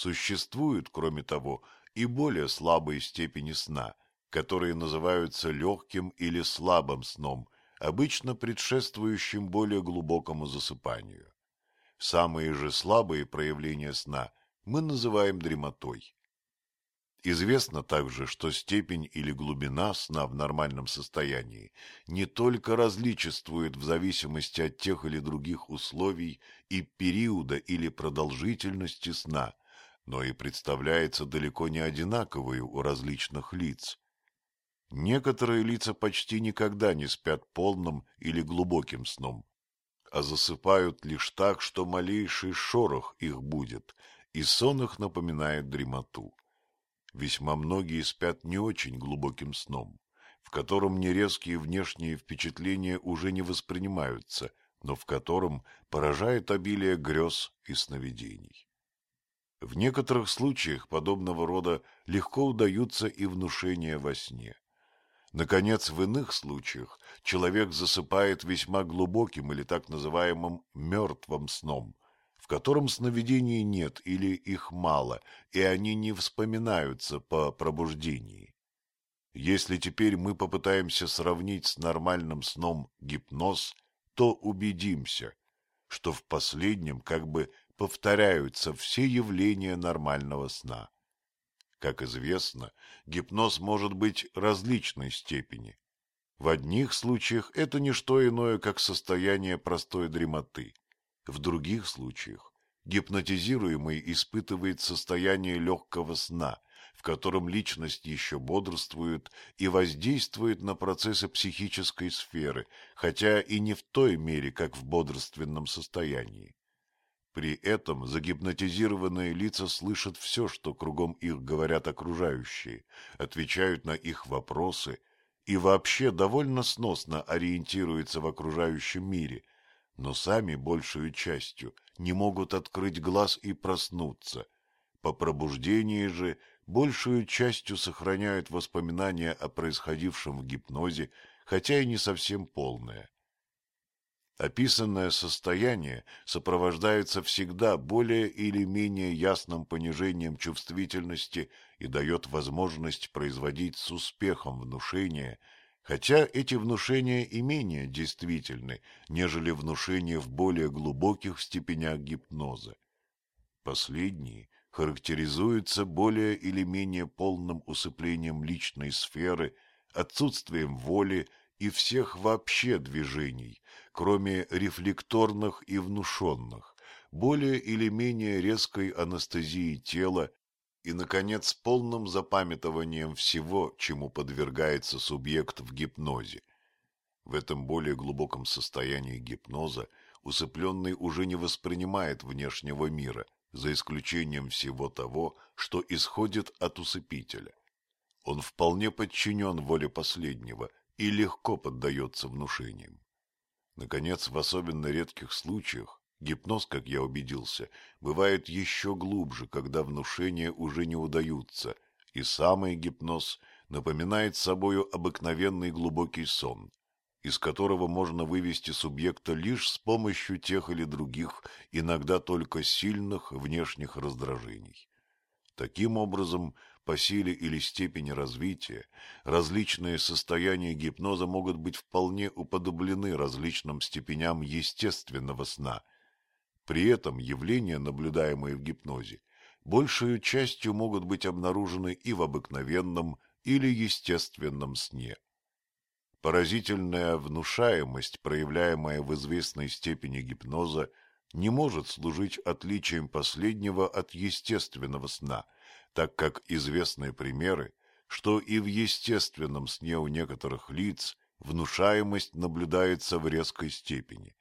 Существуют, кроме того, и более слабые степени сна, которые называются легким или слабым сном, обычно предшествующим более глубокому засыпанию. Самые же слабые проявления сна мы называем дремотой. Известно также, что степень или глубина сна в нормальном состоянии не только различествует в зависимости от тех или других условий и периода или продолжительности сна, но и представляется далеко не одинаковой у различных лиц. Некоторые лица почти никогда не спят полным или глубоким сном, а засыпают лишь так, что малейший шорох их будет, и сон их напоминает дремоту. Весьма многие спят не очень глубоким сном, в котором нерезкие внешние впечатления уже не воспринимаются, но в котором поражает обилие грез и сновидений. В некоторых случаях подобного рода легко удаются и внушения во сне. Наконец, в иных случаях человек засыпает весьма глубоким или так называемым мертвым сном, котором сновидений нет или их мало, и они не вспоминаются по пробуждении. Если теперь мы попытаемся сравнить с нормальным сном гипноз, то убедимся, что в последнем как бы повторяются все явления нормального сна. Как известно, гипноз может быть различной степени. В одних случаях это не что иное, как состояние простой дремоты, в других случаях гипнотизируемый испытывает состояние легкого сна, в котором личность еще бодрствует и воздействует на процессы психической сферы, хотя и не в той мере, как в бодрственном состоянии. При этом загипнотизированные лица слышат все, что кругом их говорят окружающие, отвечают на их вопросы и вообще довольно сносно ориентируются в окружающем мире, но сами большую частью не могут открыть глаз и проснуться. По пробуждении же большую частью сохраняют воспоминания о происходившем в гипнозе, хотя и не совсем полное. Описанное состояние сопровождается всегда более или менее ясным понижением чувствительности и дает возможность производить с успехом внушения – хотя эти внушения и менее действительны, нежели внушения в более глубоких степенях гипноза. Последние характеризуются более или менее полным усыплением личной сферы, отсутствием воли и всех вообще движений, кроме рефлекторных и внушенных, более или менее резкой анестезии тела и, наконец, полным запамятованием всего, чему подвергается субъект в гипнозе. В этом более глубоком состоянии гипноза усыпленный уже не воспринимает внешнего мира, за исключением всего того, что исходит от усыпителя. Он вполне подчинен воле последнего и легко поддается внушениям. Наконец, в особенно редких случаях Гипноз, как я убедился, бывает еще глубже, когда внушения уже не удаются, и самый гипноз напоминает собою обыкновенный глубокий сон, из которого можно вывести субъекта лишь с помощью тех или других, иногда только сильных внешних раздражений. Таким образом, по силе или степени развития, различные состояния гипноза могут быть вполне уподоблены различным степеням естественного сна – при этом явления, наблюдаемые в гипнозе, большую частью могут быть обнаружены и в обыкновенном или естественном сне. Поразительная внушаемость, проявляемая в известной степени гипноза, не может служить отличием последнего от естественного сна, так как известны примеры, что и в естественном сне у некоторых лиц внушаемость наблюдается в резкой степени.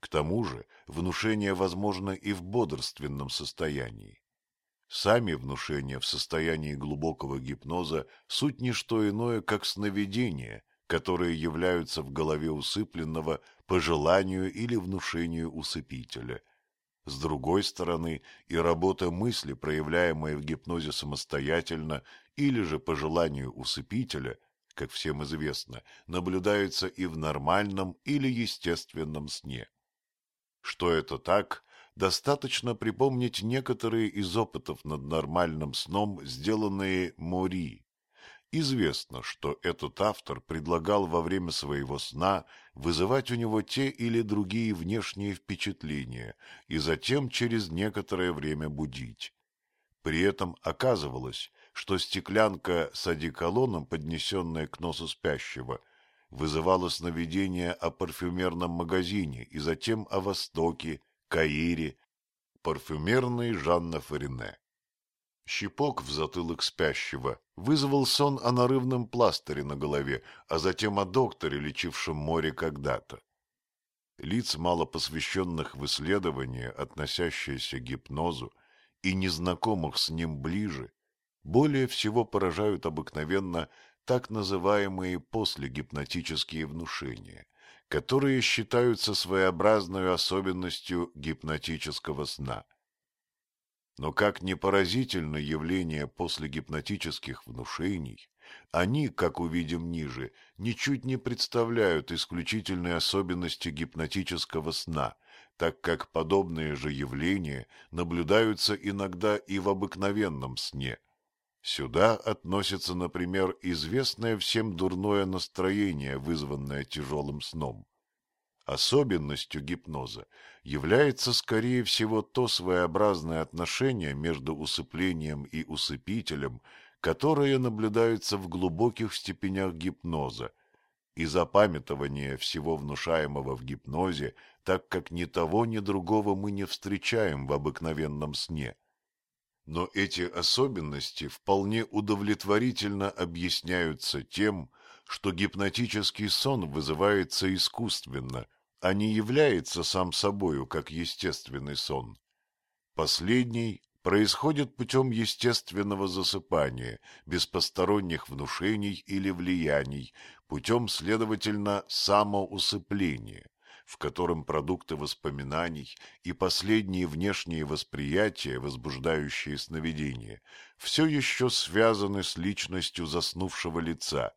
К тому же внушение возможно и в бодрственном состоянии. Сами внушения в состоянии глубокого гипноза суть не что иное, как сновидения, которые являются в голове усыпленного по желанию или внушению усыпителя. С другой стороны, и работа мысли, проявляемая в гипнозе самостоятельно или же по желанию усыпителя, как всем известно, наблюдается и в нормальном или естественном сне. Что это так, достаточно припомнить некоторые из опытов над нормальным сном, сделанные Мори. Известно, что этот автор предлагал во время своего сна вызывать у него те или другие внешние впечатления и затем через некоторое время будить. При этом оказывалось, что стеклянка с одеколоном, поднесенная к носу спящего, вызывала сновидения о парфюмерном магазине и затем о Востоке, Каире, парфюмерной Жанна Фарине. Щипок в затылок спящего вызвал сон о нарывном пластыре на голове, а затем о докторе, лечившем море когда-то. Лиц, мало посвященных в исследования, относящиеся к гипнозу, и незнакомых с ним ближе, более всего поражают обыкновенно так называемые послегипнотические внушения, которые считаются своеобразной особенностью гипнотического сна. Но как не поразительно явление послегипнотических внушений, они, как увидим ниже, ничуть не представляют исключительной особенности гипнотического сна, так как подобные же явления наблюдаются иногда и в обыкновенном сне. Сюда относится, например, известное всем дурное настроение, вызванное тяжелым сном. Особенностью гипноза является, скорее всего, то своеобразное отношение между усыплением и усыпителем, которое наблюдается в глубоких степенях гипноза, и запамятование всего внушаемого в гипнозе так как ни того, ни другого мы не встречаем в обыкновенном сне. Но эти особенности вполне удовлетворительно объясняются тем, что гипнотический сон вызывается искусственно, а не является сам собою как естественный сон. Последний происходит путем естественного засыпания, без посторонних внушений или влияний, путем, следовательно, самоусыпления в котором продукты воспоминаний и последние внешние восприятия, возбуждающие сновидения, все еще связаны с личностью заснувшего лица,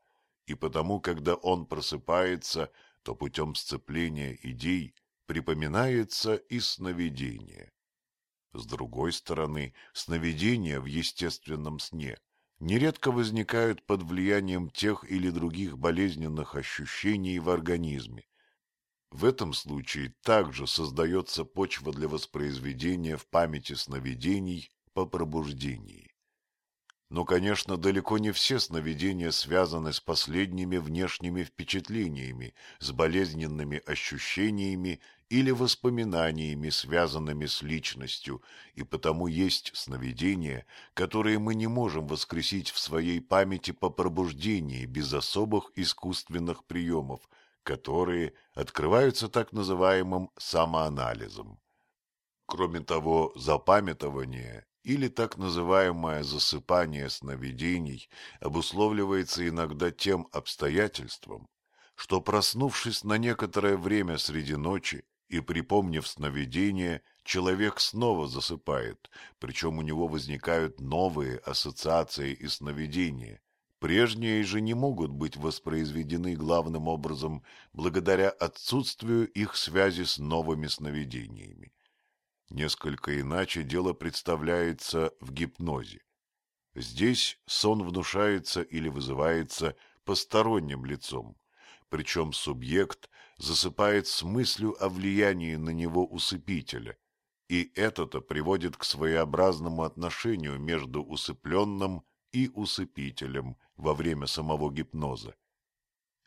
и потому, когда он просыпается, то путем сцепления идей припоминается и сновидение. С другой стороны, сновидения в естественном сне нередко возникают под влиянием тех или других болезненных ощущений в организме, в этом случае также создается почва для воспроизведения в памяти сновидений по пробуждении. Но, конечно, далеко не все сновидения связаны с последними внешними впечатлениями, с болезненными ощущениями или воспоминаниями, связанными с личностью, и потому есть сновидения, которые мы не можем воскресить в своей памяти по пробуждении без особых искусственных приемов, которые открываются так называемым самоанализом. Кроме того, запамятование или так называемое засыпание сновидений обусловливается иногда тем обстоятельством, что, проснувшись на некоторое время среди ночи и припомнив сновидение, человек снова засыпает, причем у него возникают новые ассоциации и сновидения, Прежние же не могут быть воспроизведены главным образом благодаря отсутствию их связи с новыми сновидениями. Несколько иначе дело представляется в гипнозе. Здесь сон внушается или вызывается посторонним лицом, причем субъект засыпает с мыслью о влиянии на него усыпителя, и это-то приводит к своеобразному отношению между усыпленным и усыпителем – во время самого гипноза.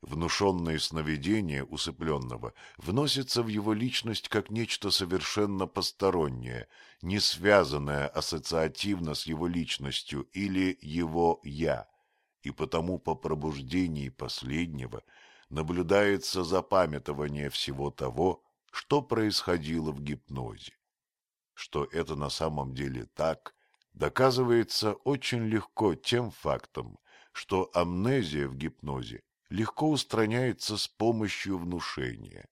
Внушенное сновидение усыпленного вносится в его личность как нечто совершенно постороннее, не связанное ассоциативно с его личностью или его «я», и потому по пробуждении последнего наблюдается запамятование всего того, что происходило в гипнозе. Что это на самом деле так, доказывается очень легко тем фактом, что амнезия в гипнозе легко устраняется с помощью внушения.